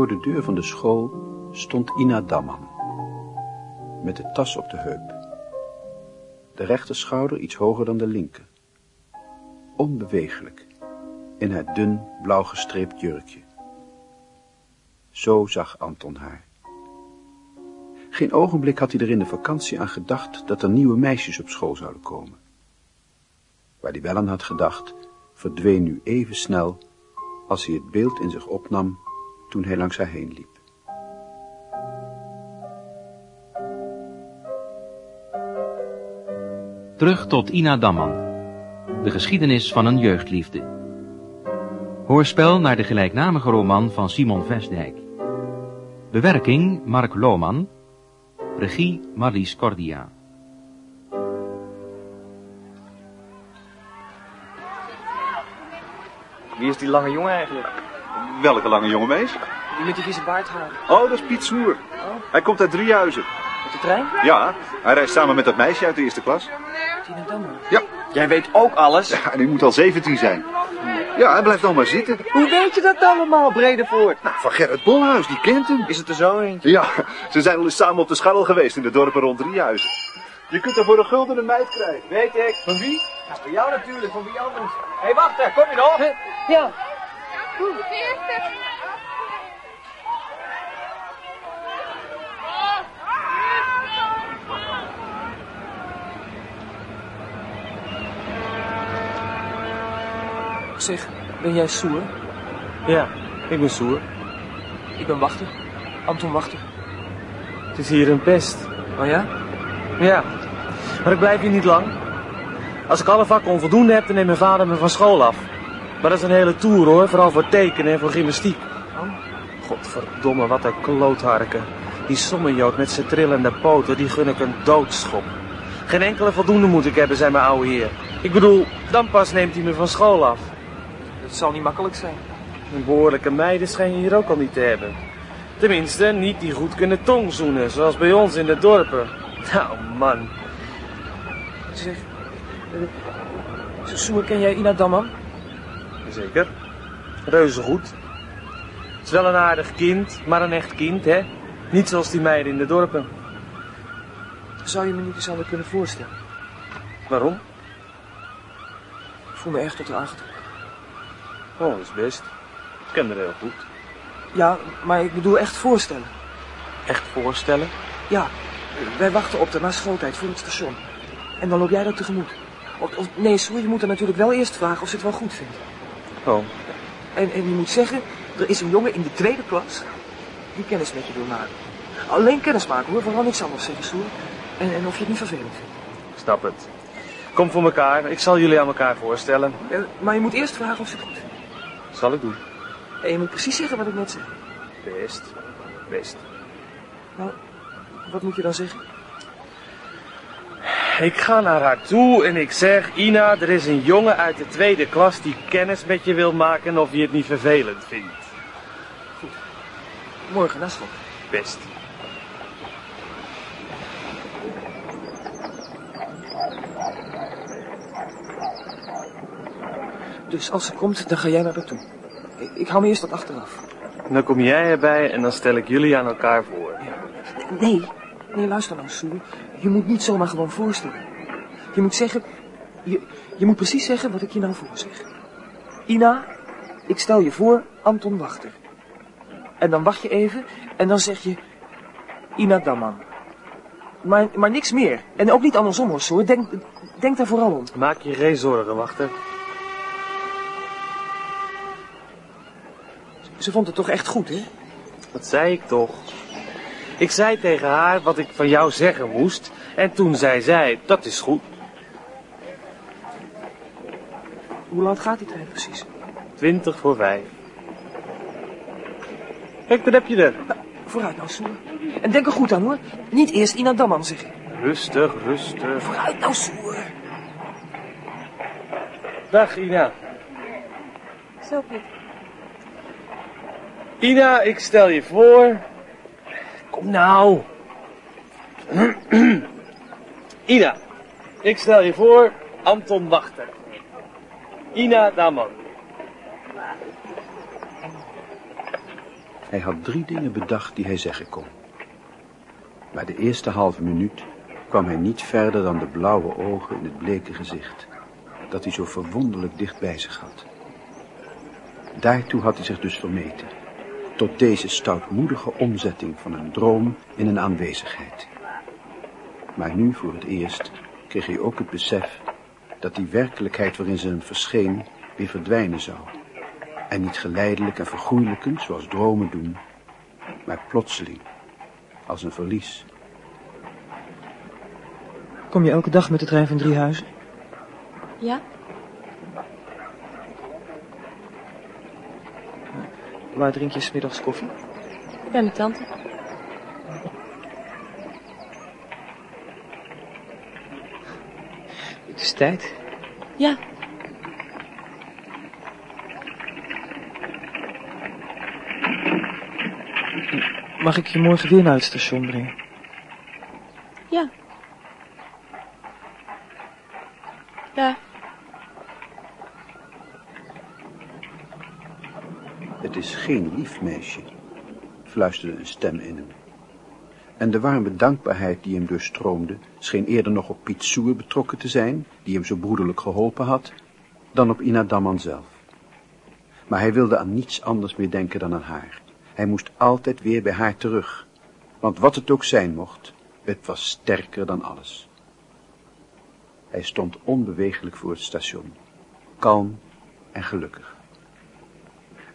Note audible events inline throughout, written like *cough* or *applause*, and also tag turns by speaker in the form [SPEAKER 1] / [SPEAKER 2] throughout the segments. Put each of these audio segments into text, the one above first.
[SPEAKER 1] Voor de deur van de school stond Ina Damman, met de tas op de heup. De rechter schouder iets hoger dan de linker. Onbewegelijk, in haar dun, blauw gestreept jurkje. Zo zag Anton haar. Geen ogenblik had hij er in de vakantie aan gedacht dat er nieuwe meisjes op school zouden komen. Waar hij wel aan had gedacht, verdween nu even snel als hij het beeld in zich opnam toen hij langs haar heen liep.
[SPEAKER 2] Terug tot Ina Damman. De geschiedenis van een jeugdliefde. Hoorspel naar de gelijknamige roman van Simon Vestdijk. Bewerking Mark Lohman. Regie Marlies Cordia.
[SPEAKER 3] Wie is die lange jongen eigenlijk?
[SPEAKER 4] Welke lange jongen mees?
[SPEAKER 3] Die met die vieze baardhaar.
[SPEAKER 4] Oh, dat is Piet Snoer. Hij komt uit Driehuizen.
[SPEAKER 3] Met de trein?
[SPEAKER 4] Ja, hij reist samen met dat meisje uit de eerste klas.
[SPEAKER 3] Tina Dammer.
[SPEAKER 4] Ja.
[SPEAKER 3] Jij weet ook alles.
[SPEAKER 4] Ja, en hij moet al 17 zijn. Ja, hij blijft nog maar zitten.
[SPEAKER 3] Hoe weet je dat allemaal, Bredevoort?
[SPEAKER 4] Nou, van Gerrit Bolhuis, die kent hem.
[SPEAKER 3] Is het er zo eentje?
[SPEAKER 4] Ja, ze zijn al eens samen op de scharrel geweest in de dorpen rond Driehuizen. Je kunt er voor een gulden een meid krijgen.
[SPEAKER 3] Weet ik. Van wie? Ja, van jou natuurlijk, van wie anders. Hé, hey, wacht, daar, kom je nog? Ja. Zeg, ben jij Soer?
[SPEAKER 5] Ja, ik ben Soer.
[SPEAKER 3] Ik ben Wachter. Anton Wachter.
[SPEAKER 5] Het is hier een pest.
[SPEAKER 3] Oh ja?
[SPEAKER 5] Ja, maar ik blijf hier niet lang. Als ik alle vakken onvoldoende heb, dan neemt mijn vader me van school af. Maar dat is een hele tour hoor, vooral voor tekenen en voor gymnastiek. Godverdomme, wat een klootharken. Die sommenjood met zijn trillende poten, die gun ik een doodschop. Geen enkele voldoende moet ik hebben, zei mijn oude heer. Ik bedoel, dan pas neemt hij me van school af.
[SPEAKER 3] Dat zal niet makkelijk zijn.
[SPEAKER 5] Een behoorlijke meiden schijn je hier ook al niet te hebben. Tenminste, niet die goed kunnen tongzoenen, zoals bij ons in de dorpen. Nou, man.
[SPEAKER 3] Zeg, uh, Soer, ken jij Ina Damman?
[SPEAKER 5] Zeker. Reuze goed. Het is wel een aardig kind, maar een echt kind, hè? Niet zoals die meiden in de dorpen.
[SPEAKER 3] Zou je me niet eens aan kunnen voorstellen?
[SPEAKER 5] Waarom?
[SPEAKER 3] Ik voel me erg tot haar aangetrokken.
[SPEAKER 5] Oh, dat is best. Ik ken haar heel goed.
[SPEAKER 3] Ja, maar ik bedoel echt voorstellen.
[SPEAKER 5] Echt voorstellen?
[SPEAKER 3] Ja, wij wachten op haar na schooltijd voor het station. En dan loop jij dat tegemoet. Of, of, nee, sorry, je moet haar natuurlijk wel eerst vragen of ze het wel goed vindt.
[SPEAKER 5] Oh.
[SPEAKER 3] En, en je moet zeggen, er is een jongen in de tweede klas die kennis met je wil maken. Alleen kennis maken hoor, vooral niks anders zeggen, Soer. En, en of je het niet vervelend vindt.
[SPEAKER 5] Ik snap het. Kom voor elkaar, ik zal jullie aan elkaar voorstellen.
[SPEAKER 3] Ja, maar je moet eerst vragen of ze het goed.
[SPEAKER 5] Zal ik doen.
[SPEAKER 3] En je moet precies zeggen wat ik net zei.
[SPEAKER 5] Best. Best.
[SPEAKER 3] Nou, wat moet je dan zeggen?
[SPEAKER 5] Ik ga naar haar toe en ik zeg... Ina, er is een jongen uit de tweede klas die kennis met je wil maken of je het niet vervelend vindt.
[SPEAKER 3] Goed. Morgen na school.
[SPEAKER 5] Best.
[SPEAKER 3] Dus als ze komt, dan ga jij naar haar toe. Ik, ik hou me eerst wat achteraf.
[SPEAKER 5] Dan kom jij erbij en dan stel ik jullie aan elkaar voor.
[SPEAKER 3] Ja. Nee, nee, luister nou, Soer. Je moet niet zomaar gewoon voorstellen. Je moet zeggen... Je, je moet precies zeggen wat ik je nou voor zeg. Ina, ik stel je voor Anton Wachter. En dan wacht je even en dan zeg je... Ina Damman. Maar, maar niks meer. En ook niet andersom hoor. Denk, denk daar vooral om.
[SPEAKER 5] Maak je geen zorgen, Wachter.
[SPEAKER 3] Ze vond het toch echt goed, hè?
[SPEAKER 5] Dat zei ik toch. Ik zei tegen haar wat ik van jou zeggen moest. En toen zei zij, dat is goed.
[SPEAKER 3] Hoe laat gaat die trein precies?
[SPEAKER 5] Twintig voor vijf. Kijk, daar heb je er.
[SPEAKER 3] Nou, vooruit nou, Soer. En denk er goed aan, hoor. Niet eerst Ina Damman zeggen.
[SPEAKER 5] Rustig, rustig.
[SPEAKER 3] Vooruit nou, Soer.
[SPEAKER 5] Dag, Ina.
[SPEAKER 6] Zo, Piet.
[SPEAKER 5] Ina, ik stel je voor... Kom nou. *clears throat* Ina, ik stel je voor Anton Wachter. Ina Daman.
[SPEAKER 1] Hij had drie dingen bedacht die hij zeggen kon. Maar de eerste halve minuut kwam hij niet verder dan de blauwe ogen in het bleke gezicht, dat hij zo verwonderlijk dicht bij zich had. Daartoe had hij zich dus vermeten, tot deze stoutmoedige omzetting van een droom in een aanwezigheid. Maar nu voor het eerst kreeg hij ook het besef dat die werkelijkheid waarin ze hem verscheen weer verdwijnen zou. En niet geleidelijk en vergoeilijkend zoals dromen doen, maar plotseling, als een verlies.
[SPEAKER 3] Kom je elke dag met de trein van Driehuizen?
[SPEAKER 6] Ja?
[SPEAKER 3] Waar drink je 's middags koffie?
[SPEAKER 6] Bij mijn tante.
[SPEAKER 3] Het is tijd.
[SPEAKER 6] Ja.
[SPEAKER 3] Mag ik je morgen weer naar het station brengen?
[SPEAKER 6] Ja. Ja.
[SPEAKER 1] Het is geen lief meisje, fluisterde een stem in hem. En de warme dankbaarheid die hem doorstroomde, scheen eerder nog op Piet Soer betrokken te zijn, die hem zo broederlijk geholpen had, dan op Ina Damman zelf. Maar hij wilde aan niets anders meer denken dan aan haar. Hij moest altijd weer bij haar terug, want wat het ook zijn mocht, het was sterker dan alles. Hij stond onbewegelijk voor het station, kalm en gelukkig.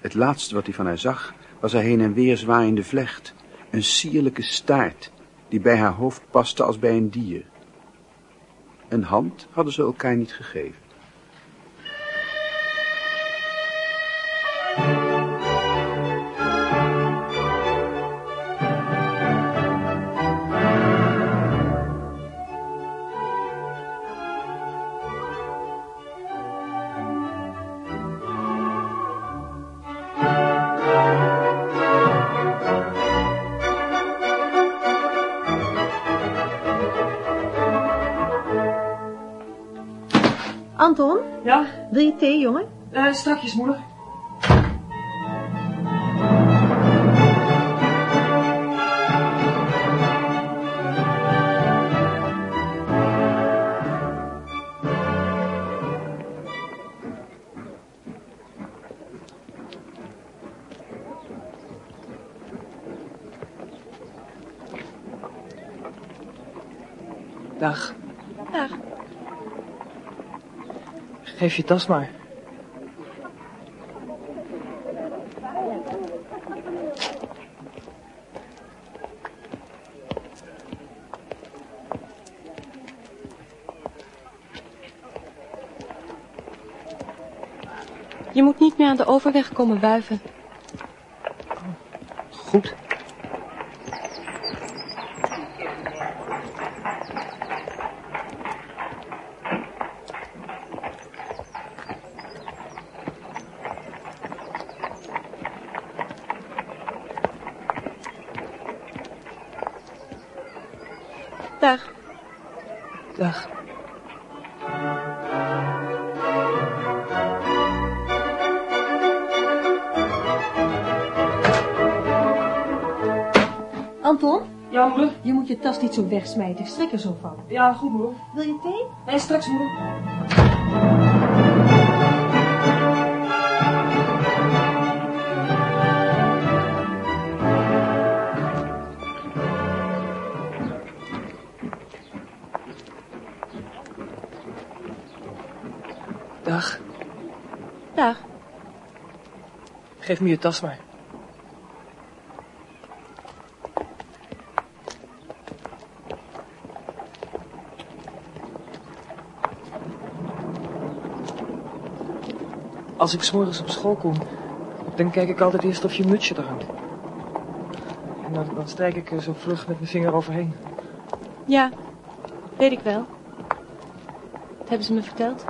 [SPEAKER 1] Het laatste wat hij van haar zag, was haar heen en weer zwaaiende vlecht, een sierlijke staart, die bij haar hoofd paste als bij een dier. Een hand hadden ze elkaar niet gegeven.
[SPEAKER 3] Ja,
[SPEAKER 7] wil je thee, jongen?
[SPEAKER 3] uh, strakjes, moeder. Geef je tas maar.
[SPEAKER 6] Je moet niet meer aan de overweg komen wuiven.
[SPEAKER 3] Goed.
[SPEAKER 6] Dag.
[SPEAKER 3] Dag.
[SPEAKER 7] Anton,
[SPEAKER 3] Ja, moeder.
[SPEAKER 7] je moet je tas niet zo wegsmijten. Strik er zo van.
[SPEAKER 3] Ja, goed, moeder.
[SPEAKER 7] Wil je thee?
[SPEAKER 3] Nee, straks, moeder. Geef me je tas maar. Als ik 's morgens op school kom, dan kijk ik altijd eerst of je mutsje er hangt. En dan, dan strijk ik er zo vlug met mijn vinger overheen.
[SPEAKER 6] Ja, weet ik wel. Dat hebben ze me verteld.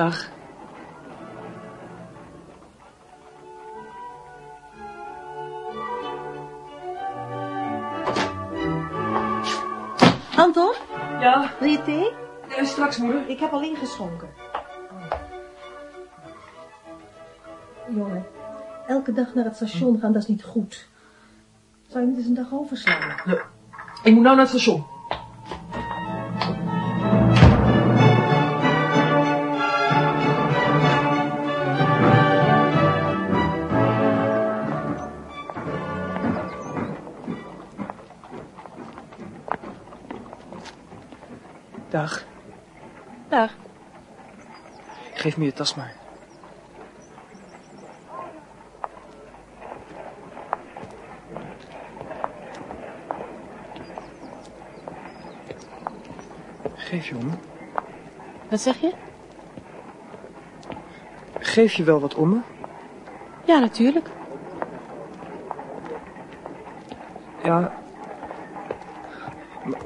[SPEAKER 6] dag.
[SPEAKER 7] Anton?
[SPEAKER 3] Ja?
[SPEAKER 7] Wil je thee?
[SPEAKER 3] Ja, straks, moeder.
[SPEAKER 7] Ik heb al ingeschonken. Jongen, elke dag naar het station gaan, dat is niet goed. Zou je niet eens een dag overslaan? Nee.
[SPEAKER 3] Ik moet nou naar het station. Dag,
[SPEAKER 6] Dag.
[SPEAKER 3] geef me je tas maar. Geef je om?
[SPEAKER 6] Wat zeg je?
[SPEAKER 3] Geef je wel wat om me?
[SPEAKER 6] Ja, natuurlijk.
[SPEAKER 3] Ja. Maar,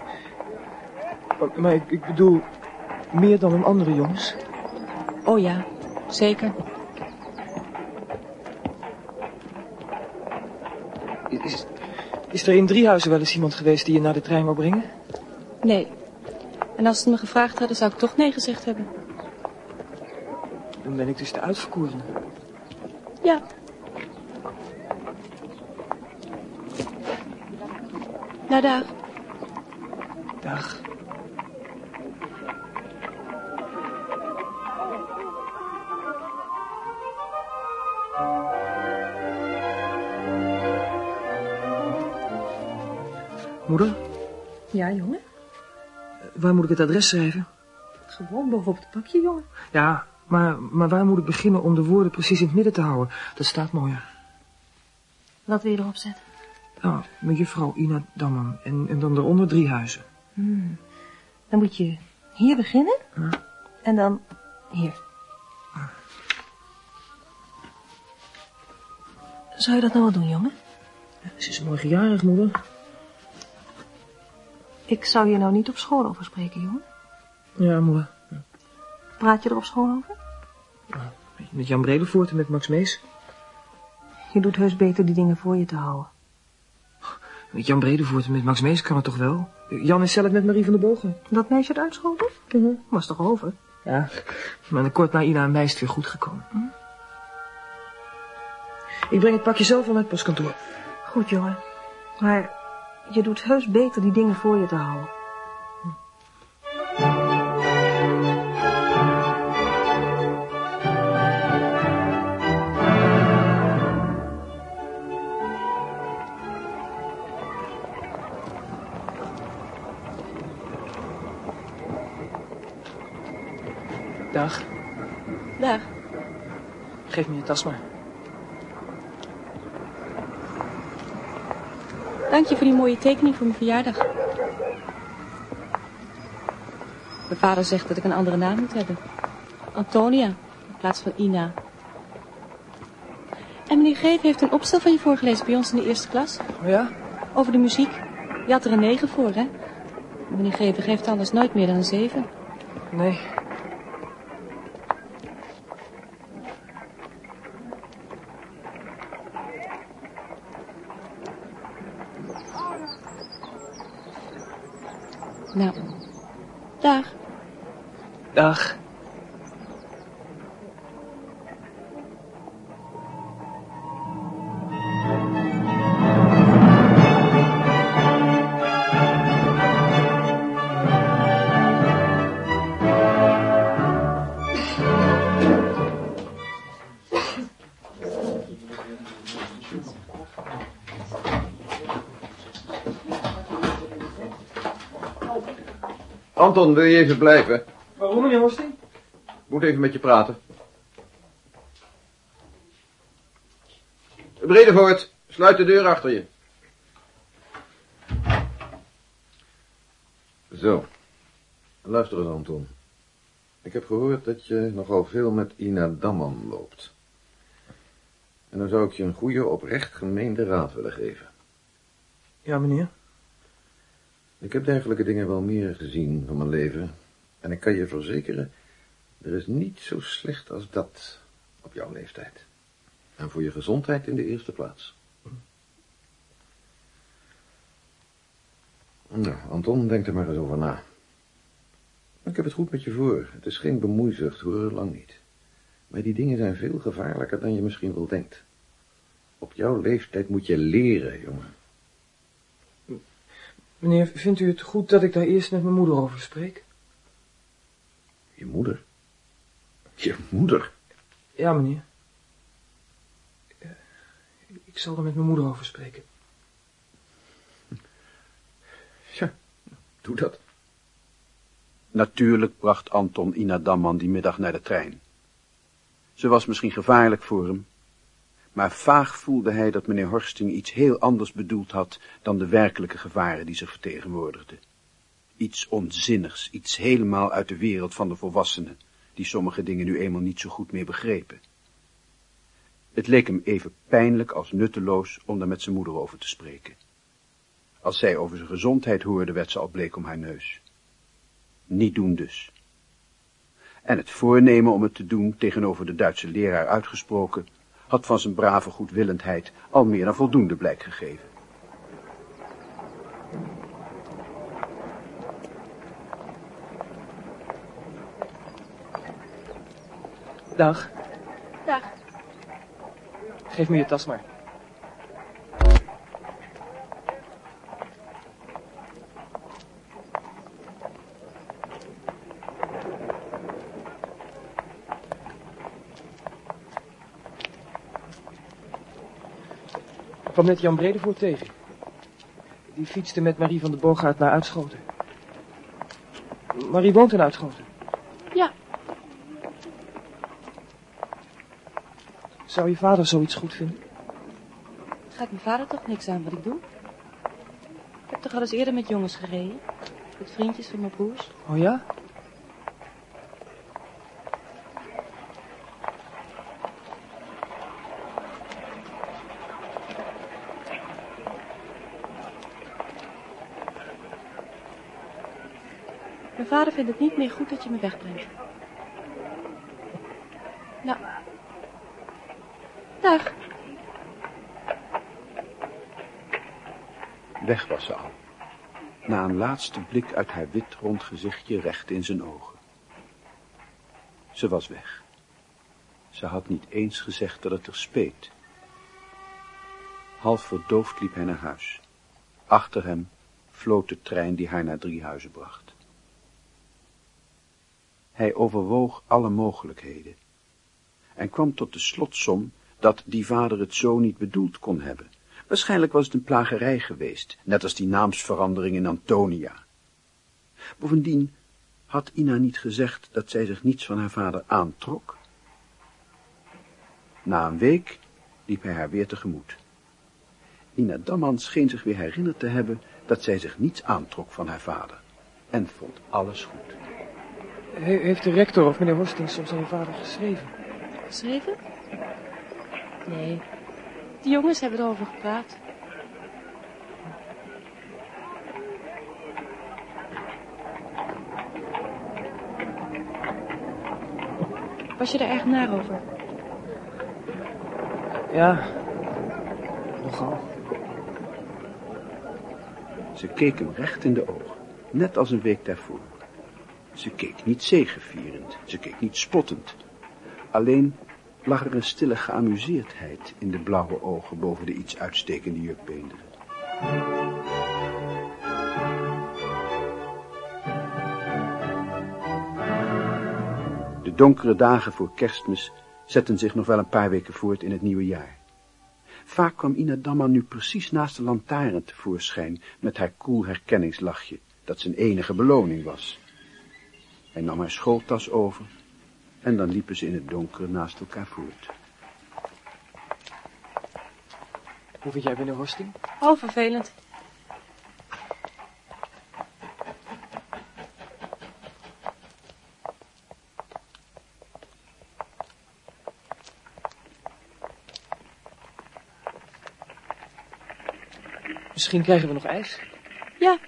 [SPEAKER 3] maar- ik, ik bedoel, meer dan een andere jongens.
[SPEAKER 6] Oh ja, zeker.
[SPEAKER 3] Is, is er in Driehuizen wel eens iemand geweest die je naar de trein wou brengen?
[SPEAKER 6] Nee. En als ze het me gevraagd hadden, zou ik toch nee gezegd hebben.
[SPEAKER 3] Dan ben ik dus de uitverkorene.
[SPEAKER 6] Ja. Nou, dag.
[SPEAKER 3] Dag. Moeder,
[SPEAKER 7] Ja, jongen.
[SPEAKER 3] waar moet ik het adres schrijven?
[SPEAKER 7] Gewoon bovenop het pakje, jongen.
[SPEAKER 3] Ja, maar, maar waar moet ik beginnen om de woorden precies in het midden te houden? Dat staat mooier.
[SPEAKER 7] Wat wil je erop zetten?
[SPEAKER 3] Nou, met juffrouw Ina Damman en, en dan daaronder drie huizen.
[SPEAKER 7] Dan moet je hier beginnen.
[SPEAKER 3] Ja.
[SPEAKER 7] En dan hier. Zou je dat nou wel doen, jongen?
[SPEAKER 3] Ze is mooi gejarig, moeder.
[SPEAKER 7] Ik zou je nou niet op school over spreken, jongen.
[SPEAKER 3] Ja, moeder.
[SPEAKER 7] Praat je er op school over?
[SPEAKER 3] Met Jan Bredevoort en met Max Mees.
[SPEAKER 7] Je doet heus beter die dingen voor je te houden.
[SPEAKER 3] Met Jan Bredevoort en met Max Mees kan het toch wel? Jan is zelf met Marie van der Bogen.
[SPEAKER 7] Dat meisje uit uitschoten? Was toch over?
[SPEAKER 3] Ja. Maar dan kort na Ina en mij is het weer goed gekomen. Ik breng het pakje zelf al naar het postkantoor.
[SPEAKER 7] Goed, jongen. Maar je doet heus beter die dingen voor je te houden.
[SPEAKER 3] Dag,
[SPEAKER 6] Dag.
[SPEAKER 3] geef me je tas maar.
[SPEAKER 6] Dank je voor die mooie tekening voor mijn verjaardag. Mijn vader zegt dat ik een andere naam moet hebben. Antonia, in plaats van Ina. En meneer Greef heeft een opstel van je voorgelezen bij ons in de eerste klas.
[SPEAKER 3] Oh ja?
[SPEAKER 6] Over de muziek. Je had er een negen voor, hè? Meneer Greven geeft anders nooit meer dan een zeven.
[SPEAKER 3] Nee.
[SPEAKER 8] Anton, wil je even blijven?
[SPEAKER 3] Waarom, meneer Horsting?
[SPEAKER 8] Ik moet even met je praten. Bredevoort, sluit de deur achter je. Zo. Luister eens, Anton. Ik heb gehoord dat je nogal veel met Ina Damman loopt. En dan zou ik je een goede, oprecht gemeende raad willen geven.
[SPEAKER 3] Ja, meneer.
[SPEAKER 8] Ik heb dergelijke dingen wel meer gezien van mijn leven. En ik kan je verzekeren, er is niet zo slecht als dat op jouw leeftijd. En voor je gezondheid in de eerste plaats. Nou, Anton, denk er maar eens over na. Ik heb het goed met je voor. Het is geen bemoeizucht, hoor, lang niet. Maar die dingen zijn veel gevaarlijker dan je misschien wel denkt. Op jouw leeftijd moet je leren, jongen.
[SPEAKER 3] Meneer, vindt u het goed dat ik daar eerst met mijn moeder over spreek?
[SPEAKER 8] Je moeder? Je moeder?
[SPEAKER 3] Ja, meneer. Eh, Ik zal er met mijn moeder over spreken. *laughs*
[SPEAKER 8] Ja, doe dat.
[SPEAKER 1] Natuurlijk bracht Anton Ina Damman die middag naar de trein. Ze was misschien gevaarlijk voor hem, maar vaag voelde hij dat meneer Horsting iets heel anders bedoeld had dan de werkelijke gevaren die zich vertegenwoordigden. Iets onzinnigs, iets helemaal uit de wereld van de volwassenen, die sommige dingen nu eenmaal niet zo goed meer begrepen. Het leek hem even pijnlijk als nutteloos om daar met zijn moeder over te spreken. Als zij over zijn gezondheid hoorde, werd ze al bleek om haar neus. Niet doen dus. En het voornemen om het te doen tegenover de Duitse leraar uitgesproken, had van zijn brave goedwillendheid al meer dan voldoende blijk gegeven.
[SPEAKER 3] Dag,
[SPEAKER 6] Dag.
[SPEAKER 3] geef me je tas maar. Kwam net Jan Bredevoort tegen. Die fietste met Marie van de Boogaard naar Uitschoten. Marie woont in Uitschoten.
[SPEAKER 6] Ja,
[SPEAKER 3] Zou je vader zoiets goed vinden?
[SPEAKER 6] gaat mijn vader toch niks aan wat ik doe? Ik heb toch al eens eerder met jongens gereden? Met vriendjes van mijn broers?
[SPEAKER 3] Oh ja?
[SPEAKER 6] Vindt het niet meer goed dat je me wegbrengt. Nou. Dag.
[SPEAKER 1] Weg was ze al. Na een laatste blik uit haar wit rond gezichtje recht in zijn ogen. Ze was weg. Ze had niet eens gezegd dat het er speet. Half verdoofd liep hij naar huis. Achter hem floot de trein die haar naar Driehuizen bracht. Hij overwoog alle mogelijkheden en kwam tot de slotsom dat die vader het zo niet bedoeld kon hebben. Waarschijnlijk was het een plagerij geweest, net als die naamsverandering in Antonia. Bovendien had Ina niet gezegd dat zij zich niets van haar vader aantrok. Na een week liep hij haar weer tegemoet. Ina Damman scheen zich weer herinnerd te hebben dat zij zich niets aantrok van haar vader en vond alles goed.
[SPEAKER 3] He- heeft de rector of meneer Horsting soms aan je vader geschreven?
[SPEAKER 6] Geschreven? Nee. De jongens hebben erover gepraat. Was je er erg naar over?
[SPEAKER 3] Ja, nogal.
[SPEAKER 1] Ze keek hem recht in de ogen, net als een week daarvoor. Ze keek niet zegevierend, ze keek niet spottend. Alleen lag er een stille geamuseerdheid in de blauwe ogen boven de iets uitstekende jukbeenderen. De donkere dagen voor kerstmis zetten zich nog wel een paar weken voort in het nieuwe jaar. Vaak kwam Ina nu precies naast de lantaarn tevoorschijn met haar koel herkenningslachje, dat zijn enige beloning was. Hij nam haar schooltas over en dan liepen ze in het donker naast elkaar voort.
[SPEAKER 3] Hoe vind jij meneer Horsting?
[SPEAKER 6] Oh, vervelend.
[SPEAKER 3] Misschien krijgen we nog ijs.
[SPEAKER 6] Ja,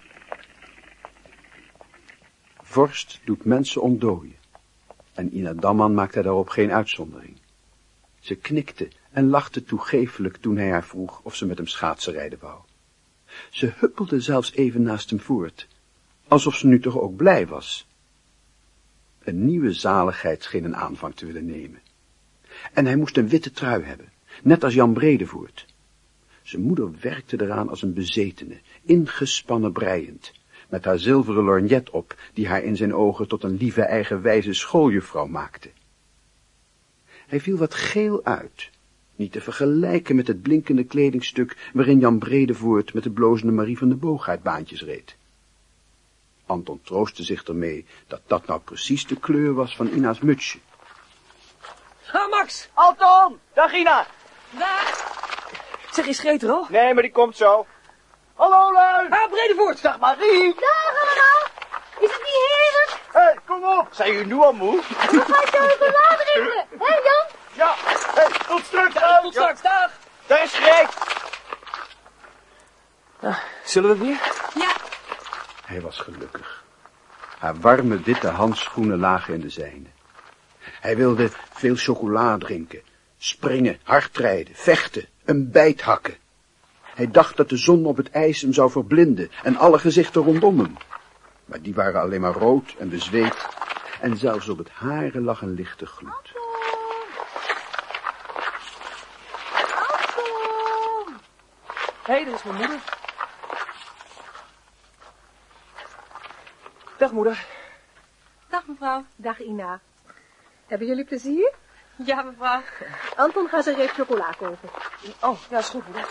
[SPEAKER 1] Vorst doet mensen ontdooien. En Ina Damman maakte daarop geen uitzondering. Ze knikte en lachte toegeeflijk toen hij haar vroeg of ze met hem schaatsen rijden wou. Ze huppelde zelfs even naast hem voort, alsof ze nu toch ook blij was. Een nieuwe zaligheid scheen een aanvang te willen nemen. En hij moest een witte trui hebben, net als Jan Bredevoort. Zijn moeder werkte eraan als een bezetene, ingespannen breiend, met haar zilveren lorgnet op, die haar in zijn ogen tot een lieve eigenwijze schooljuffrouw maakte. Hij viel wat geel uit, niet te vergelijken met het blinkende kledingstuk waarin Jan Bredevoort met de blozende Marie van de Boogaard baantjes reed. Anton troostte zich ermee dat dat nou precies de kleur was van Ina's mutsje.
[SPEAKER 3] Ha, Max!
[SPEAKER 9] Anton! Dag Ina!
[SPEAKER 6] Daar!
[SPEAKER 3] Zeg, is Greet er al?
[SPEAKER 9] Nee, maar die komt zo. Hallo, lui!
[SPEAKER 3] Ha, Bredevoort!
[SPEAKER 9] Dag Marie!
[SPEAKER 10] Dag allemaal! Is het niet heerlijk?
[SPEAKER 9] Hé, hey, kom op! Zijn jullie nu al moe?
[SPEAKER 10] Dan ga ik jou even later drinken. Hé, Jan?
[SPEAKER 9] Ja, hé, hey, tot straks!
[SPEAKER 3] Ja, tot straks, dag!
[SPEAKER 9] Daar is!
[SPEAKER 3] Ja, zullen we weer?
[SPEAKER 6] Ja.
[SPEAKER 1] Hij was gelukkig. Haar warme witte handschoenen lagen in de zijne. Hij wilde veel chocola drinken, springen, hardrijden, vechten, een bijt hakken. Hij dacht dat de zon op het ijs hem zou verblinden en alle gezichten rondom hem. Maar die waren alleen maar rood en bezweet en zelfs op het haren lag een lichte gloed.
[SPEAKER 10] Anton!
[SPEAKER 3] Hé, hey, dat is mijn moeder. Dag, moeder.
[SPEAKER 6] Dag mevrouw.
[SPEAKER 7] Dag Ina. Hebben jullie plezier?
[SPEAKER 6] Ja mevrouw.
[SPEAKER 7] Anton gaat zijn reep chocola kopen.
[SPEAKER 3] Oh, ja, is goed, moeder.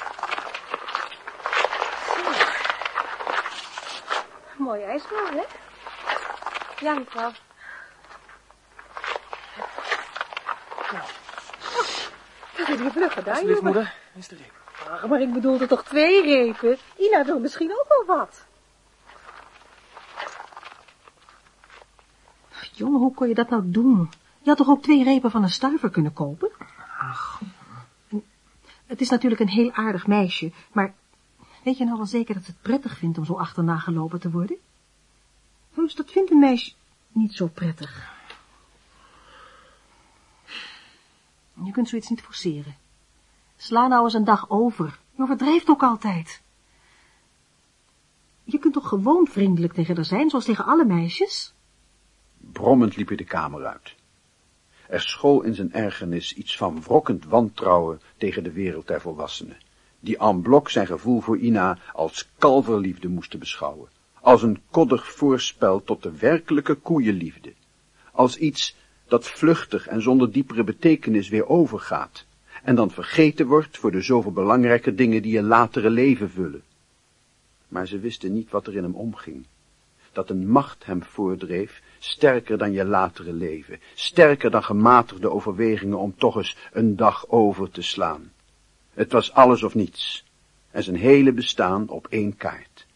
[SPEAKER 7] Mooi ijsblauw, hè?
[SPEAKER 6] Ja mevrouw.
[SPEAKER 7] Dat heb je vlug gedaan,
[SPEAKER 3] Alsjeblieft, moeder. Is de reep.
[SPEAKER 7] Ach, maar ik bedoelde toch twee repen? Ina wil misschien ook wel wat. Jongen, hoe kon je dat nou doen? Je had toch ook twee repen van een stuiver kunnen kopen? Ach. Het is natuurlijk een heel aardig meisje, maar weet je nou wel zeker dat ze het prettig vindt om zo achterna gelopen te worden? Heus, dat vindt een meisje niet zo prettig. Je kunt zoiets niet forceren. Sla nou eens een dag over. Je overdrijft ook altijd. Je kunt toch gewoon vriendelijk tegen haar zijn, zoals tegen alle meisjes?
[SPEAKER 1] Brommend liep hij de kamer uit. Er school in zijn ergernis iets van wrokkend wantrouwen tegen de wereld der volwassenen, die en blok zijn gevoel voor Ina als kalverliefde moesten beschouwen, als een koddig voorspel tot de werkelijke koeienliefde, als iets dat vluchtig en zonder diepere betekenis weer overgaat, en dan vergeten wordt voor de zoveel belangrijke dingen die je latere leven vullen. Maar ze wisten niet wat er in hem omging, dat een macht hem voordreef, sterker dan je latere leven, sterker dan gematigde overwegingen om toch eens een dag over te slaan. Het was alles of niets, en zijn hele bestaan op één kaart.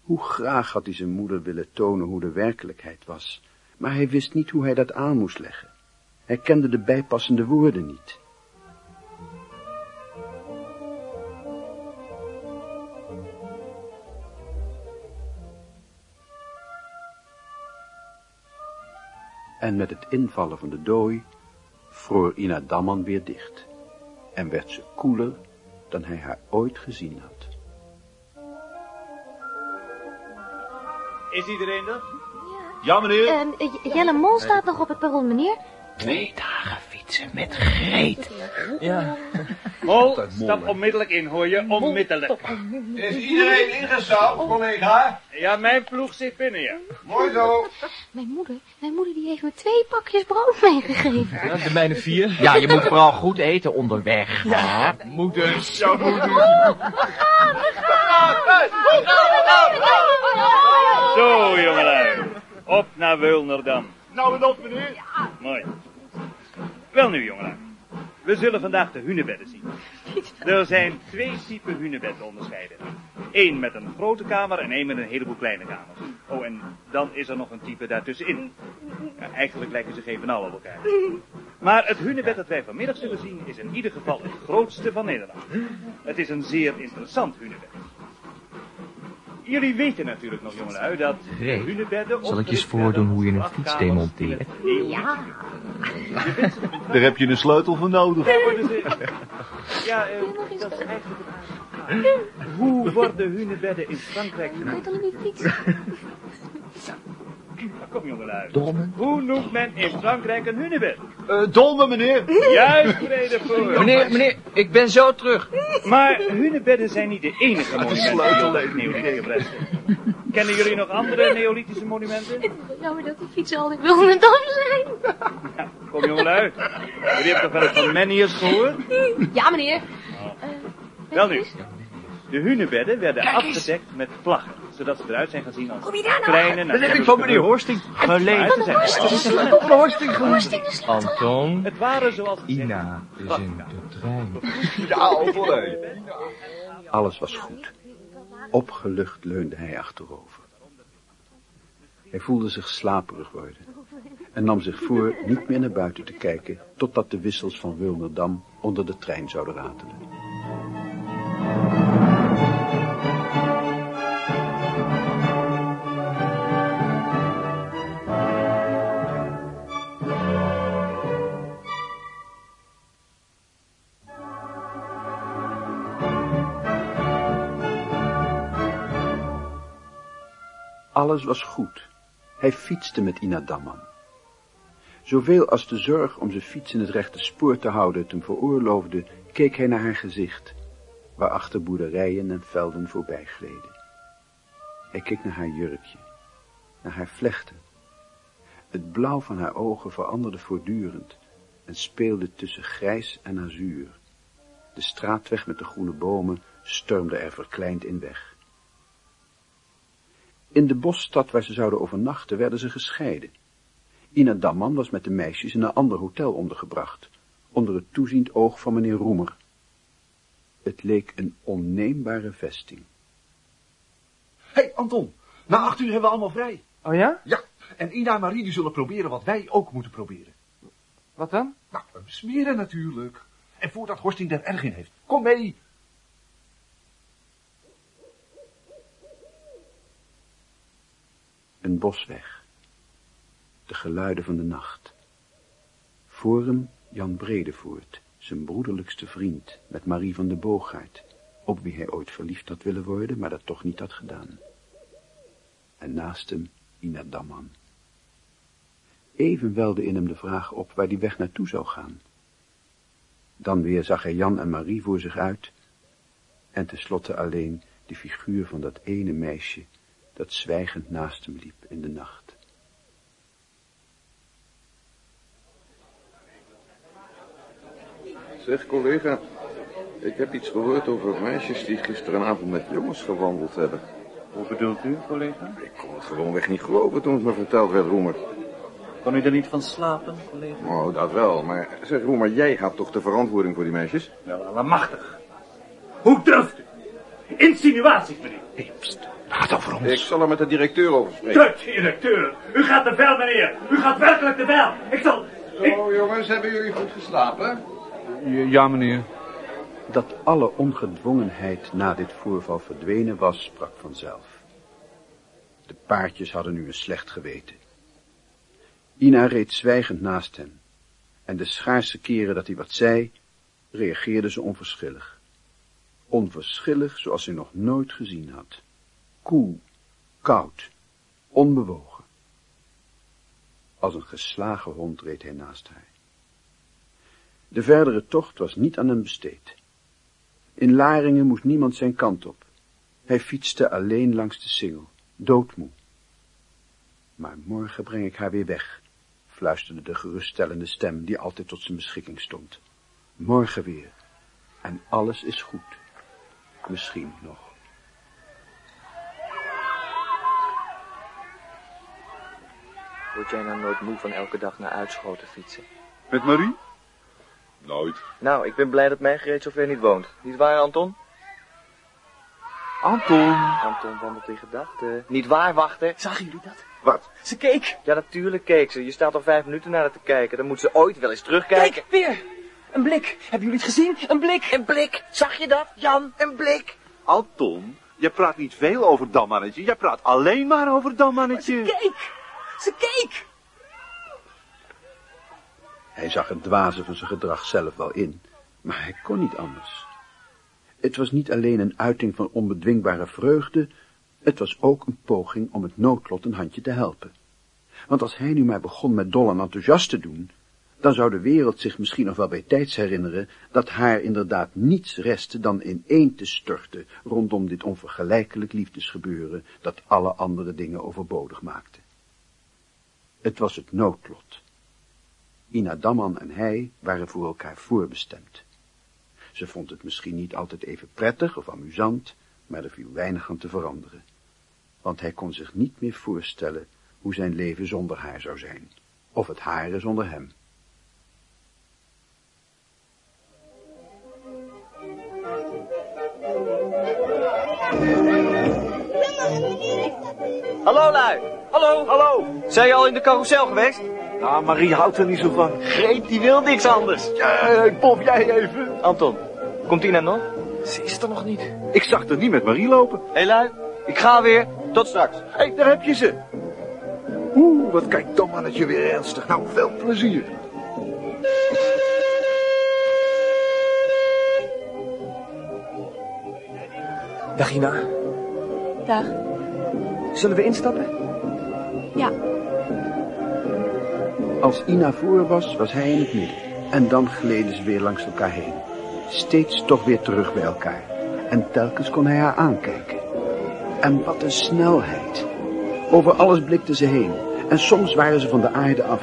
[SPEAKER 1] Hoe graag had hij zijn moeder willen tonen hoe de werkelijkheid was, maar hij wist niet hoe hij dat aan moest leggen. Hij kende de bijpassende woorden niet. En met het invallen van de dooi vroor Ina Damman weer dicht en werd ze koeler dan hij haar ooit gezien had.
[SPEAKER 4] Is iedereen er? Ja, meneer.
[SPEAKER 10] Ehm, J- Jelle Mol staat nog op het perron, meneer.
[SPEAKER 11] Twee dagen met Greet.
[SPEAKER 3] Ja. *laughs*
[SPEAKER 11] Mol, stap onmiddellijk in, hoor je? Onmiddellijk.
[SPEAKER 12] Is iedereen ingestapt, collega?
[SPEAKER 11] Ja, mijn ploeg zit binnen, ja.
[SPEAKER 12] Mooi zo.
[SPEAKER 10] Mijn moeder, mijn moeder die heeft me twee pakjes brood meegegeven.
[SPEAKER 3] Ja, de mijne vier.
[SPEAKER 11] Ja, je moet vooral goed eten onderweg. Ja, moeders. Ja, *laughs* Zo, jongelui. Op naar Wulnerdam.
[SPEAKER 12] Nou en op, meneer.
[SPEAKER 11] Mooi. Wel nu, jongelui. We zullen vandaag de hunebedden zien. Er zijn twee typen hunebed te onderscheiden. Eén met een grote kamer en één met een heleboel kleine kamers. Oh, en dan is er nog een type daartussenin. Eigenlijk lijken ze geen van op elkaar. Maar het hunebed dat wij vanmiddag zullen zien is in ieder geval het grootste van Nederland. Het is een zeer interessant hunebed. Jullie weten natuurlijk nog, jongelui, dat hunebedden...
[SPEAKER 2] zal ik je eens voordoen hoe je een fiets demonteert?
[SPEAKER 10] Ja.
[SPEAKER 4] Daar heb je een sleutel voor nodig.
[SPEAKER 11] Ja, eh, dat is eigenlijk het Hoe worden hunebedden in Frankrijk genoemd?
[SPEAKER 10] dan die fiets.
[SPEAKER 11] Kom jongelui.
[SPEAKER 2] Dolmen?
[SPEAKER 11] Hoe noemt men in Frankrijk een hunebed?
[SPEAKER 4] Uh, dolmen, meneer.
[SPEAKER 11] Juist, vrede voor.
[SPEAKER 5] Meneer, meneer, ik ben zo terug.
[SPEAKER 11] Maar hunebedden zijn niet de enige monumenten die resten. Kennen jullie nog andere Neolithische monumenten?
[SPEAKER 10] Jammer dat die fiets altijd wil met dam zijn.
[SPEAKER 11] Kom jongelui. Jullie hebben toch wel eens van Mennius gehoord?
[SPEAKER 10] Ja, meneer.
[SPEAKER 11] Wel nu. De hunebedden werden afgedekt met vlaggen, zodat ze eruit zijn gezien als kleine...
[SPEAKER 5] Dat heb ik van meneer Horsting
[SPEAKER 11] gelezen.
[SPEAKER 5] Van Horsting.
[SPEAKER 2] Anton,
[SPEAKER 11] Het waren zoals gezegd,
[SPEAKER 2] Ina is in de trein.
[SPEAKER 4] Ja,
[SPEAKER 1] Alles was goed. Opgelucht leunde hij achterover. Hij voelde zich slaperig worden en nam zich voor niet meer naar buiten te kijken totdat de wissels van Wilmerdam onder de trein zouden ratelen. Alles was goed. Hij fietste met Ina Damman. Zoveel als de zorg om zijn fiets in het rechte spoor te houden het hem veroorloofde, keek hij naar haar gezicht, waarachter boerderijen en velden voorbij gleden. Hij keek naar haar jurkje, naar haar vlechten. Het blauw van haar ogen veranderde voortdurend en speelde tussen grijs en azuur. De straatweg met de groene bomen stormde er verkleind in weg. In de bosstad waar ze zouden overnachten werden ze gescheiden. Ina Damman was met de meisjes in een ander hotel ondergebracht, onder het toeziend oog van meneer Roemer. Het leek een onneembare vesting.
[SPEAKER 4] Hé, hey, Anton. Na acht uur hebben we allemaal vrij.
[SPEAKER 5] Oh ja?
[SPEAKER 4] Ja, en Ina en Marie die zullen proberen wat wij ook moeten proberen.
[SPEAKER 5] Wat dan?
[SPEAKER 4] Nou, smeren natuurlijk. En voordat Horsting er erg in heeft. Kom mee.
[SPEAKER 1] Een bosweg. De geluiden van de nacht. Voor hem Jan Bredevoort, zijn broederlijkste vriend, met Marie van de Boogaard, op wie hij ooit verliefd had willen worden, maar dat toch niet had gedaan. En naast hem Ina Damman. Even welde in hem de vraag op waar die weg naartoe zou gaan. Dan weer zag hij Jan en Marie voor zich uit, en tenslotte alleen de figuur van dat ene meisje dat zwijgend naast hem liep in de nacht.
[SPEAKER 8] Zeg, collega, ik heb iets gehoord over meisjes die gisteravond met jongens gewandeld hebben.
[SPEAKER 11] Hoe bedoelt u, collega?
[SPEAKER 8] Ik kon het gewoonweg niet geloven toen het me verteld werd, Roemer.
[SPEAKER 11] Kon u er niet van slapen, collega?
[SPEAKER 8] Oh, dat wel, maar zeg, Roemer, jij had toch de verantwoording voor die meisjes?
[SPEAKER 11] Wel, allemachtig. Hoe durft u? Insinuaties, meneer.
[SPEAKER 8] Hé, gaat over ons. Ik zal er met de directeur over spreken.
[SPEAKER 11] Druk, directeur. U gaat te ver, meneer. U gaat werkelijk te ver. Ik zal...
[SPEAKER 8] Zo, jongens, hebben jullie goed geslapen?
[SPEAKER 5] Ja, meneer.
[SPEAKER 1] Dat alle ongedwongenheid na dit voorval verdwenen was, sprak vanzelf. De paardjes hadden nu een slecht geweten. Ina reed zwijgend naast hen, en de schaarse keren dat hij wat zei, reageerde ze onverschillig. Onverschillig zoals hij nog nooit gezien had. Koel, koud, onbewogen. Als een geslagen hond reed hij naast haar. De verdere tocht was niet aan hem besteed. In Laringen moest niemand zijn kant op. Hij fietste alleen langs de singel, doodmoe. Maar morgen breng ik haar weer weg, fluisterde de geruststellende stem die altijd tot zijn beschikking stond. Morgen weer. En alles is goed. Misschien nog.
[SPEAKER 13] Word jij nou nooit moe van elke dag naar Uitschoten fietsen?
[SPEAKER 4] Met Marie? Nooit.
[SPEAKER 13] Nou, ik ben blij dat mijn gereed zover niet woont. Niet waar, Anton?
[SPEAKER 5] Anton.
[SPEAKER 13] Anton wandelt in gedachten. Niet waar, wachter?
[SPEAKER 3] Zagen jullie dat?
[SPEAKER 4] Wat?
[SPEAKER 3] Ze keek.
[SPEAKER 13] Ja, natuurlijk keek ze. Je staat al vijf minuten naar haar te kijken. Dan moet ze ooit wel eens terugkijken.
[SPEAKER 3] Kijk, weer. Een blik. Hebben jullie het gezien? Een blik.
[SPEAKER 13] Een blik. Zag je dat, Jan? Een blik.
[SPEAKER 4] Anton, Jij praat niet veel over Dammannetje. Jij praat alleen maar over Dammannetje.
[SPEAKER 3] Kijk, ze keek.
[SPEAKER 1] Hij zag het dwaze van zijn gedrag zelf wel in, maar hij kon niet anders. Het was niet alleen een uiting van onbedwingbare vreugde, het was ook een poging om het noodlot een handje te helpen. Want als hij nu maar begon met dol en enthousiast te doen, dan zou de wereld zich misschien nog wel bij tijds herinneren dat haar inderdaad niets restte dan in één te storten rondom dit onvergelijkelijk liefdesgebeuren dat alle andere dingen overbodig maakte. Het was het noodlot. Ina Damman en hij waren voor elkaar voorbestemd. Ze vond het misschien niet altijd even prettig of amusant, maar er viel weinig aan te veranderen. Want hij kon zich niet meer voorstellen hoe zijn leven zonder haar zou zijn, of het hare zonder hem.
[SPEAKER 13] Hallo, lui. Hallo. Hallo. Zijn je al in de carousel geweest?
[SPEAKER 4] Nou, Marie houdt er niet zo van.
[SPEAKER 13] Greet, die wil niks anders.
[SPEAKER 4] Ja, pop jij even.
[SPEAKER 13] Anton, komt Ina nog?
[SPEAKER 3] Ze is er nog niet.
[SPEAKER 4] Ik zag er niet met Marie lopen.
[SPEAKER 13] Hé, hey, lui. Ik ga weer. Tot straks.
[SPEAKER 4] Hé, hey, daar heb je ze. Oeh, wat kijkt Dammannetje weer ernstig. Nou, veel plezier.
[SPEAKER 3] Dag Ina.
[SPEAKER 6] Dag.
[SPEAKER 3] Zullen we instappen?
[SPEAKER 6] Ja.
[SPEAKER 1] Als Ina voor was, was hij in het midden. En dan gleden ze weer langs elkaar heen. Steeds toch weer terug bij elkaar. En telkens kon hij haar aankijken. En wat een snelheid. Over alles blikten ze heen. En soms waren ze van de aarde af.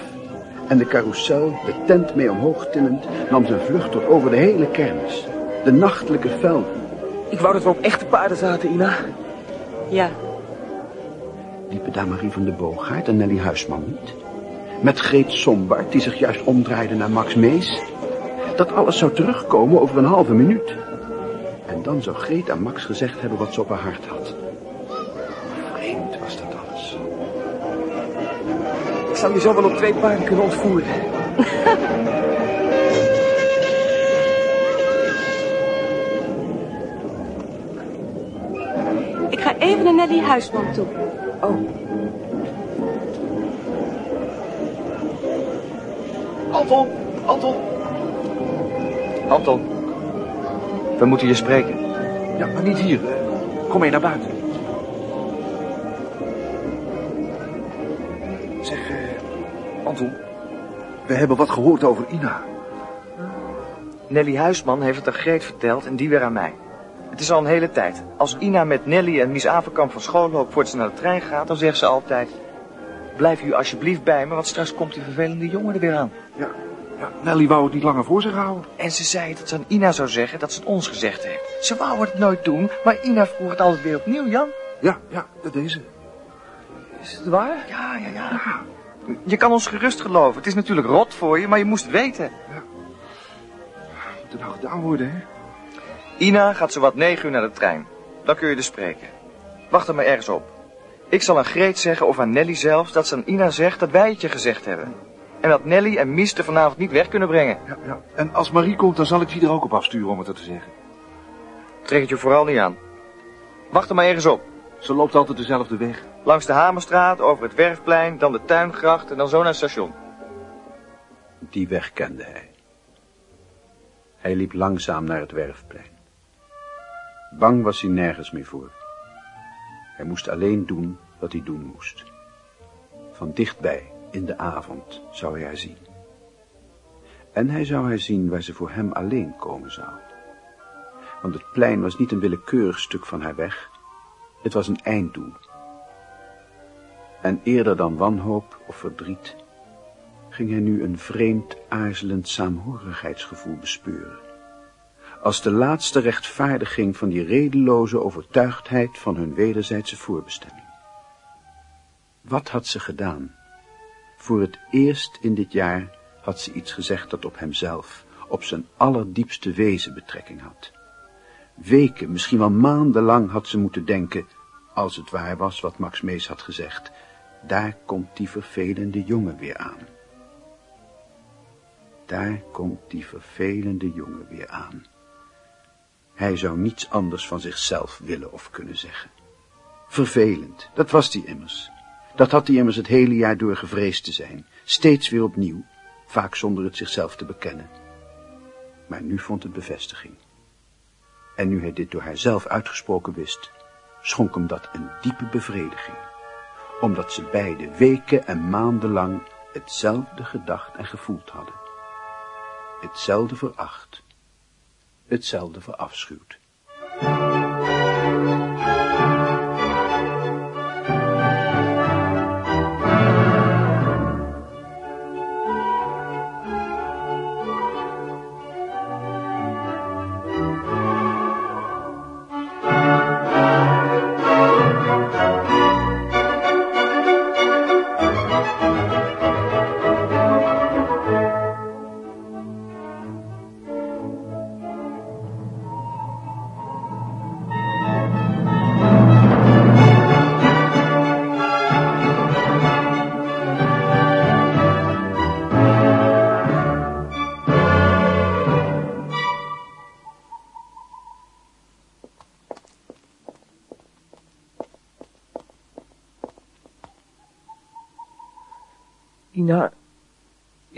[SPEAKER 1] En de carousel, de tent mee omhoog tillend, nam zijn vlucht tot over de hele kermis. De nachtelijke velden.
[SPEAKER 3] Ik wou dat we op echte paarden zaten, Ina.
[SPEAKER 6] Ja.
[SPEAKER 1] Liepen daar Marie van de Boogaard en Nelly Huisman niet? Met Greet Sombart, die zich juist omdraaide naar Max Mees. Dat alles zou terugkomen over een halve minuut. En dan zou Greet aan Max gezegd hebben wat ze op haar hart had. Vreemd was dat alles.
[SPEAKER 3] Ik zou je zo wel op twee paarden kunnen ontvoeren.
[SPEAKER 6] Ik ga even naar Nelly Huisman toe.
[SPEAKER 3] Oh.
[SPEAKER 4] Anton, Anton.
[SPEAKER 13] Anton, we moeten je spreken.
[SPEAKER 4] Ja, maar niet hier. Kom mee naar buiten. Zeg, eh, Anton. We hebben wat gehoord over Ina.
[SPEAKER 13] Nelly Huisman heeft het aan Greet verteld en die weer aan mij. Het is al een hele tijd. Als Ina met Nelly en Mies Averkamp van school loopt voordat ze naar de trein gaat, dan zegt ze altijd... Blijf u alsjeblieft bij me, want straks komt die vervelende jongen er weer aan.
[SPEAKER 4] Ja, ja, Nelly wou het niet langer voor zich houden.
[SPEAKER 13] En ze zei dat ze aan Ina zou zeggen dat ze het ons gezegd heeft. Ze wou het nooit doen, maar Ina vroeg het altijd weer opnieuw, Jan.
[SPEAKER 4] Ja, ja, dat deed ze.
[SPEAKER 13] Is het waar? Ja, ja, ja. Je kan ons gerust geloven. Het is natuurlijk rot voor je, maar je moest het weten.
[SPEAKER 4] Moet er nou gedaan worden, hè?
[SPEAKER 13] Ina gaat zowat negen uur naar de trein. Dan kun je dus spreken. Wacht er maar ergens op. Ik zal aan Greet zeggen of aan Nelly zelfs dat ze aan Ina zegt dat wij het je gezegd hebben. En dat Nelly en Mies er vanavond niet weg kunnen brengen.
[SPEAKER 4] Ja, ja. En als Marie komt, dan zal ik die er ook op afsturen om het te zeggen.
[SPEAKER 13] Trek het je vooral niet aan. Wacht er maar ergens op.
[SPEAKER 4] Ze loopt altijd dezelfde weg.
[SPEAKER 13] Langs de Hamerstraat, over het Werfplein, dan de Tuingracht en dan zo naar het station.
[SPEAKER 1] Die weg kende hij. Hij liep langzaam naar het Werfplein. Bang was hij nergens meer voor. Hij moest alleen doen wat hij doen moest. Van dichtbij, in de avond, zou hij haar zien. En hij zou haar zien waar ze voor hem alleen komen zou. Want het plein was niet een willekeurig stuk van haar weg. Het was een einddoel. En eerder dan wanhoop of verdriet, ging hij nu een vreemd, aarzelend saamhorigheidsgevoel bespeuren. Als de laatste rechtvaardiging van die redeloze overtuigdheid van hun wederzijdse voorbestemming. Wat had ze gedaan? Voor het eerst in dit jaar had ze iets gezegd dat op hemzelf, op zijn allerdiepste wezen betrekking had. Weken, misschien wel maandenlang had ze moeten denken, als het waar was wat Max Mees had gezegd, daar komt die vervelende jongen weer aan. Daar komt die vervelende jongen weer aan. Hij zou niets anders van zichzelf willen of kunnen zeggen. Vervelend, dat was hij immers. Dat had hij immers het hele jaar door gevreesd te zijn, steeds weer opnieuw, vaak zonder het zichzelf te bekennen. Maar nu vond het bevestiging. En nu hij dit door haarzelf uitgesproken wist, schonk hem dat een diepe bevrediging. Omdat ze beide weken en maanden lang hetzelfde gedacht en gevoeld hadden. Hetzelfde veracht, hetzelfde verafschuwd.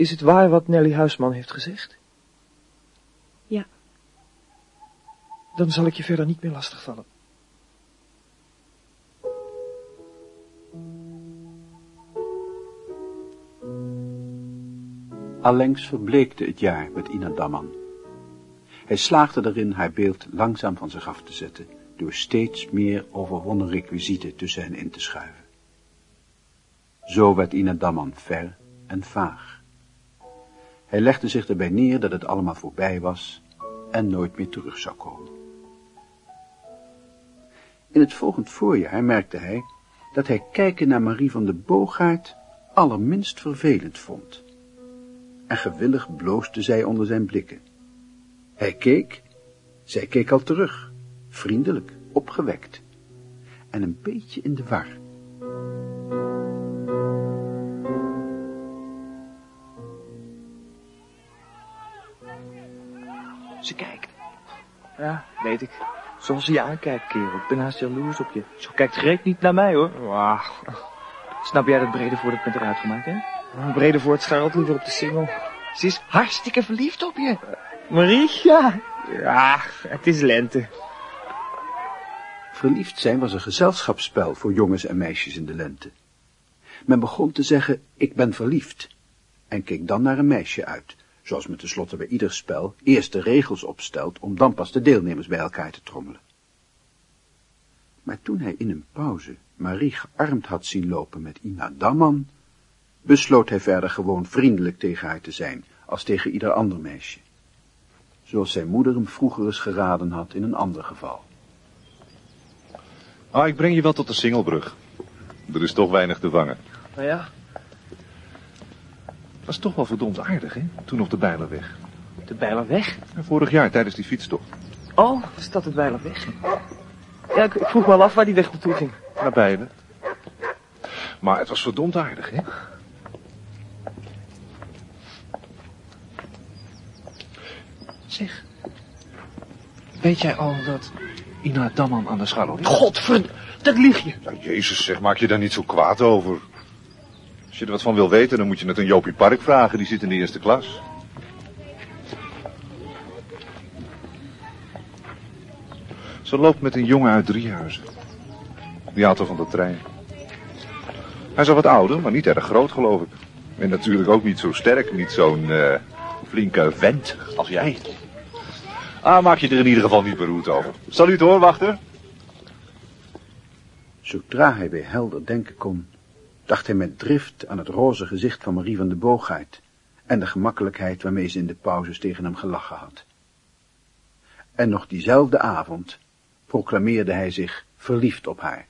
[SPEAKER 3] Is het waar wat Nelly Huisman heeft gezegd?
[SPEAKER 6] Ja.
[SPEAKER 3] Dan zal ik je verder niet meer lastigvallen.
[SPEAKER 1] Allengs verbleekte het jaar met Ina Damman. Hij slaagde erin haar beeld langzaam van zich af te zetten, door steeds meer overwonnen requisieten tussen hen in te schuiven. Zo werd Ina Damman ver en vaag. Hij legde zich erbij neer dat het allemaal voorbij was en nooit meer terug zou komen. In het volgend voorjaar merkte hij dat hij kijken naar Marie van de Boogaard allerminst vervelend vond. En gewillig bloosde zij onder zijn blikken. Hij keek, zij keek al terug, vriendelijk, opgewekt en een beetje in de war.
[SPEAKER 3] Weet ik. Zoals ze je aankijkt, kerel. Ik ben haast jaloers op je. Zo kijkt Greet niet naar mij, hoor. Wauw. Snap jij dat Bredevoort het met haar uitgemaakt, hè? Bredevoort scharrelt liever op de single. Ze is hartstikke verliefd op je. Marie? Ja. Ja, het is lente.
[SPEAKER 1] Verliefd zijn was een gezelschapsspel voor jongens en meisjes in de lente. Men begon te zeggen, ik ben verliefd, en keek dan naar een meisje uit, zoals men tenslotte bij ieder spel eerst de regels opstelt om dan pas de deelnemers bij elkaar te trommelen. Maar toen hij in een pauze Marie gearmd had zien lopen met Ina Damman, besloot hij verder gewoon vriendelijk tegen haar te zijn, als tegen ieder ander meisje. Zoals zijn moeder hem vroeger eens geraden had in een ander geval.
[SPEAKER 4] Ah, ik breng je wel tot de Singelbrug. Er is toch weinig te vangen.
[SPEAKER 3] Nou ja,
[SPEAKER 4] Dat is toch wel verdomd aardig, hè? Toen op de Bijlerweg.
[SPEAKER 3] de Bijlerweg.
[SPEAKER 4] Vorig jaar tijdens die fietstocht.
[SPEAKER 3] Oh, is dat het Bijlerweg? Ja, ik, ik vroeg me al af waar die weg naartoe ging.
[SPEAKER 4] Naar Bijlen. Maar het was verdomd aardig, hè?
[SPEAKER 5] Zeg, weet jij al dat Ina Damman aan de scharrel is?
[SPEAKER 3] Godverd... Dat lieg je.
[SPEAKER 4] Ja, jezus, zeg, maak je daar niet zo kwaad over. Als je er wat van wil weten, dan moet je het aan Jopie Park vragen. Die zit in de eerste klas. Ze loopt met een jongen uit Driehuizen. Die had van de trein. Hij is al wat ouder, maar niet erg groot, geloof ik. En natuurlijk ook niet zo sterk, niet zo'n eh, flinke vent als jij. Ah, maak je er in ieder geval niet beroerd over. Salut hoor, wachter.
[SPEAKER 1] Zodra hij weer helder denken kon, dacht hij met drift aan het roze gezicht van Marie van de Boogaard en de gemakkelijkheid waarmee ze in de pauzes tegen hem gelachen had. En nog diezelfde avond proclameerde hij zich verliefd op haar.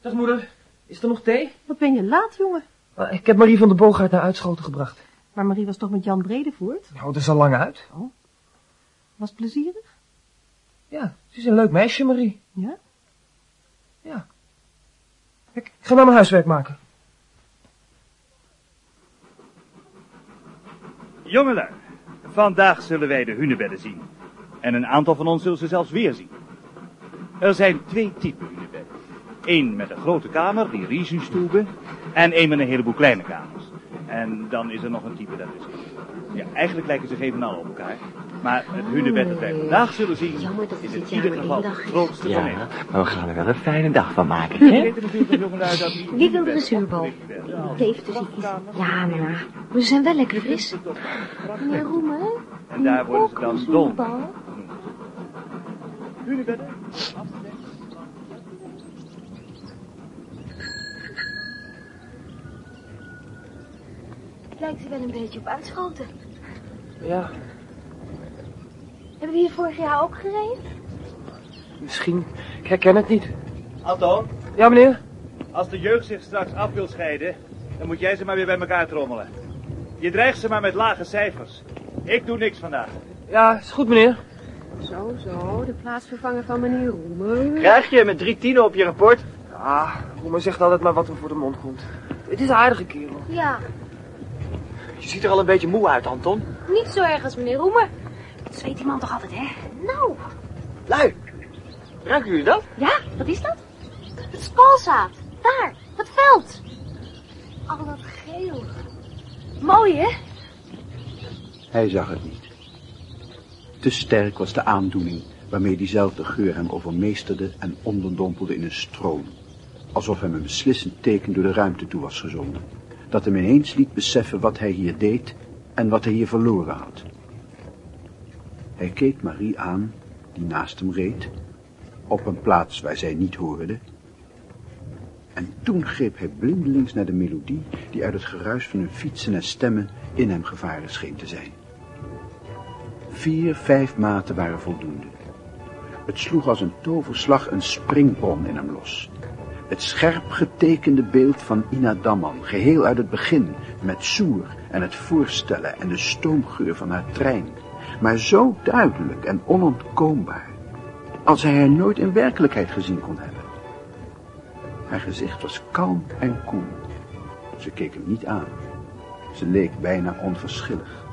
[SPEAKER 3] Dag moeder, is er nog thee?
[SPEAKER 7] Wat ben je laat, jongen?
[SPEAKER 3] Ah, Ik heb Marie van de Boogaard naar Uitschoten gebracht.
[SPEAKER 7] Maar Marie was toch met Jan Bredevoort?
[SPEAKER 3] Nou, dat is al lang uit.
[SPEAKER 7] Was het plezierig?
[SPEAKER 3] Ja, ze is een leuk meisje, Marie.
[SPEAKER 7] Ja?
[SPEAKER 3] Ja. Ik, ga nou mijn huiswerk maken.
[SPEAKER 11] Jongelui, vandaag zullen wij de hunebedden zien. En een aantal van ons zullen ze zelfs weer zien. Er zijn twee typen hunebedden. Eén met een grote kamer, die Riesenstube, en één met een heleboel kleine kamers. En dan is er nog een type daartussen. Ja, eigenlijk lijken ze gevenal op elkaar. Maar het hunebed dat wij vandaag zullen zien, is in ieder geval het grootste van
[SPEAKER 13] Ja, maar we gaan er wel een fijne dag van maken,
[SPEAKER 11] We
[SPEAKER 13] hè?
[SPEAKER 11] niet...
[SPEAKER 10] Wie wil de dressuurbal? Even te ziekjes. Ja, maar, ze zijn wel lekker fris. Meneer Roemen,
[SPEAKER 11] En daar worden ze dan dol. Hunebedden?
[SPEAKER 10] Het lijkt er wel een beetje op uitschoten.
[SPEAKER 3] Ja,
[SPEAKER 10] Hebben we hier vorig jaar ook gereden?
[SPEAKER 3] misschien. Ik herken het niet.
[SPEAKER 11] Anton,
[SPEAKER 3] Ja, meneer?
[SPEAKER 11] als de jeugd zich straks af wil scheiden, dan moet jij ze maar weer bij elkaar trommelen. Je dreigt ze maar met lage cijfers. Ik doe niks vandaag.
[SPEAKER 3] Ja, is goed, meneer.
[SPEAKER 14] Zo, zo, de plaatsvervanger van meneer Roemer.
[SPEAKER 9] Krijg je met drie tienen op je rapport?
[SPEAKER 3] Ja, Roemer zegt altijd maar wat hem voor de mond komt. Het is een aardige kerel.
[SPEAKER 10] Ja,
[SPEAKER 9] Je ziet er al een beetje moe uit, Anton.
[SPEAKER 10] niet zo erg als meneer Roemer. Dat zweet die man toch altijd, hè? Nou,
[SPEAKER 9] Lui, ruiken jullie dat?
[SPEAKER 10] ja, wat is dat? Het spalzaad. Daar, dat veld. Al dat geel. Mooi, hè?
[SPEAKER 1] Hij zag het niet. Te sterk was de aandoening waarmee diezelfde geur hem overmeesterde en onderdompelde in een stroom. Alsof hem een beslissend teken door de ruimte toe was gezonden. Dat hem ineens liet beseffen wat hij hier deed en wat hij hier verloren had. Hij keek Marie aan, die naast hem reed, op een plaats waar zij niet hoorde. En toen greep hij blindelings naar de melodie die uit het geruis van hun fietsen en stemmen in hem gevaren scheen te zijn. Vier, vijf maten waren voldoende. Het sloeg als een toverslag een springbom in hem los. Het scherp getekende beeld van Ina Damman, geheel uit het begin, met Soer en het voorstellen en de stoomgeur van haar trein, maar zo duidelijk en onontkoombaar, als hij haar nooit in werkelijkheid gezien kon hebben. Haar gezicht was kalm en koel. Ze keek hem niet aan. Ze leek bijna onverschillig.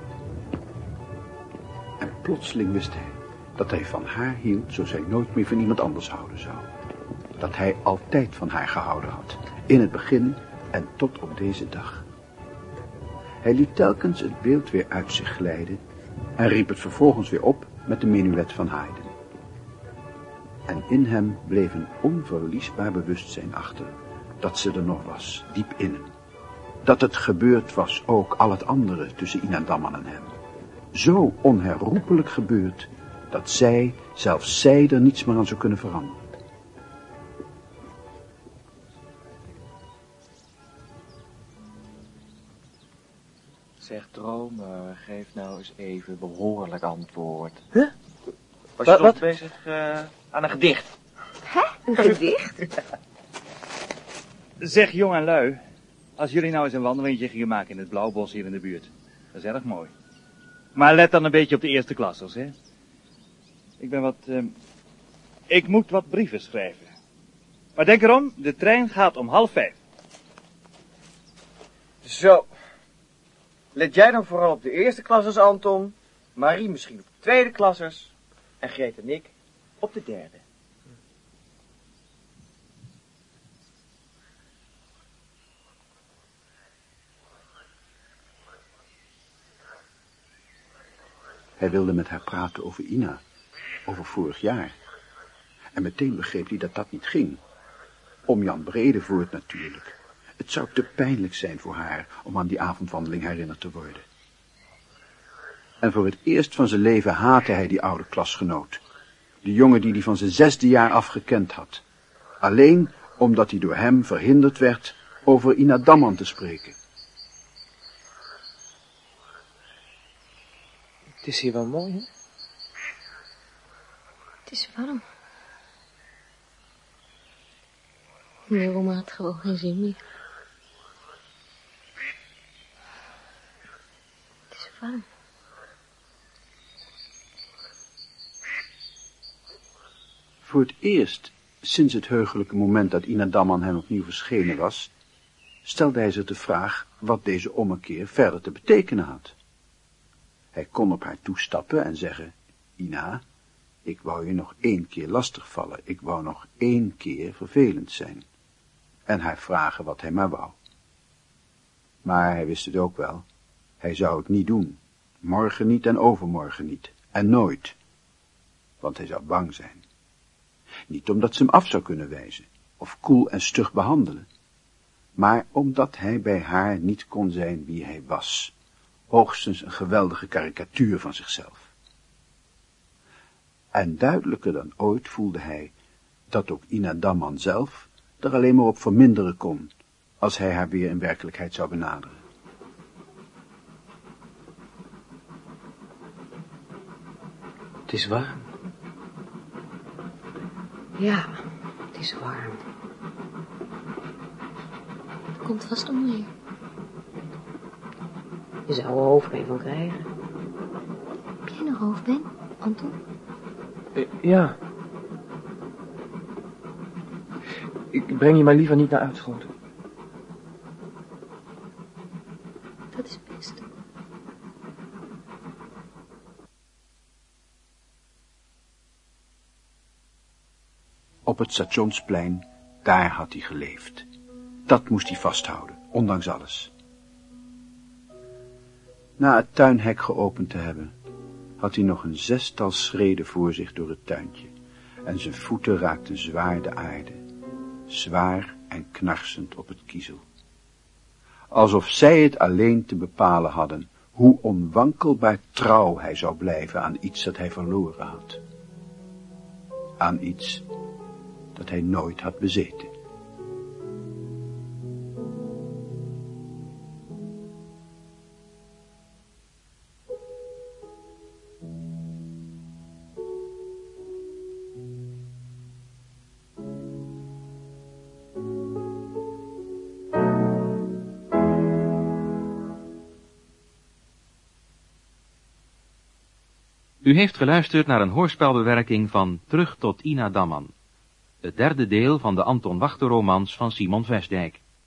[SPEAKER 1] En plotseling wist hij dat hij van haar hield zoals hij nooit meer van iemand anders houden zou. Dat hij altijd van haar gehouden had, in het begin en tot op deze dag. Hij liet telkens het beeld weer uit zich glijden en riep het vervolgens weer op met de menuet van Haydn. En in hem bleef een onverliesbaar bewustzijn achter dat ze er nog was, diep in. Dat het gebeurd was ook al het andere tussen Ina Damman en hem. Zo onherroepelijk gebeurd dat zij, zelfs zij, er niets meer aan zou kunnen veranderen.
[SPEAKER 13] Zeg dromer, geef nou eens even behoorlijk antwoord.
[SPEAKER 3] Huh?
[SPEAKER 13] Was je nog
[SPEAKER 3] wat?
[SPEAKER 13] bezig eh, aan een gedicht?
[SPEAKER 14] Hè? Een gedicht? *laughs*
[SPEAKER 11] Zeg jong en lui, als jullie nou eens een wandelingetje gingen maken in het Blauwbos hier in de buurt. Dat is erg mooi. Maar let dan een beetje op de eerste klassers, hè. Ik ben wat... ehm, ik moet wat brieven schrijven. Maar denk erom, de trein gaat om half vijf.
[SPEAKER 9] Zo. Let jij dan vooral op de eerste klassers, Anton. Marie misschien op de tweede klassers. En Greet en ik op de derde.
[SPEAKER 1] Hij wilde met haar praten over Ina, over vorig jaar. En meteen begreep hij dat dat niet ging. Om Jan Bredevoort natuurlijk. Het zou te pijnlijk zijn voor haar om aan die avondwandeling herinnerd te worden. En voor het eerst van zijn leven haatte hij die oude klasgenoot. De jongen die hij van zijn zesde jaar af gekend had. Alleen omdat hij door hem verhinderd werd over Ina Damman te spreken.
[SPEAKER 3] Het is hier wel mooi, hè?
[SPEAKER 10] Het is warm. Meneer Roemer had gewoon geen zin meer. Het is warm.
[SPEAKER 1] Voor het eerst sinds het heugelijke moment dat Ina Damman hem opnieuw verschenen was, stelde hij zich de vraag wat deze ommekeer verder te betekenen had. Hij kon op haar toestappen en zeggen, Ina, Ik wou je nog één keer lastigvallen. Ik wou nog één keer vervelend zijn. En haar vragen wat hij maar wou. Maar hij wist het ook wel. Hij zou het niet doen. Morgen niet en overmorgen niet. En nooit. Want hij zou bang zijn. Niet omdat ze hem af zou kunnen wijzen. Of koel en stug behandelen. Maar omdat hij bij haar niet kon zijn wie hij was. Hoogstens een geweldige karikatuur van zichzelf. En duidelijker dan ooit voelde hij dat ook Ina Damman zelf er alleen maar op verminderen kon, als hij haar weer in werkelijkheid zou benaderen.
[SPEAKER 3] Het is warm.
[SPEAKER 14] Ja, het is warm.
[SPEAKER 10] Het komt vast onder je.
[SPEAKER 14] Je zou er hoofdpijn van krijgen.
[SPEAKER 10] Heb jij nog hoofdpijn, Anton?
[SPEAKER 3] Eh, ja. Ik breng je maar liever niet naar Uitschoten.
[SPEAKER 10] Dat is best.
[SPEAKER 1] Op het stationsplein, daar had hij geleefd. Dat moest hij vasthouden, ondanks alles. Na het tuinhek geopend te hebben, had hij nog een zestal schreden voor zich door het tuintje, en zijn voeten raakten zwaar de aarde, zwaar en knarsend op het kiezel. Alsof zij het alleen te bepalen hadden, hoe onwankelbaar trouw hij zou blijven aan iets dat hij verloren had. Aan iets dat hij nooit had bezeten.
[SPEAKER 2] U heeft geluisterd naar een hoorspelbewerking van Terug tot Ina Damman. Het derde deel van de Anton Wachter romans van Simon Vestdijk.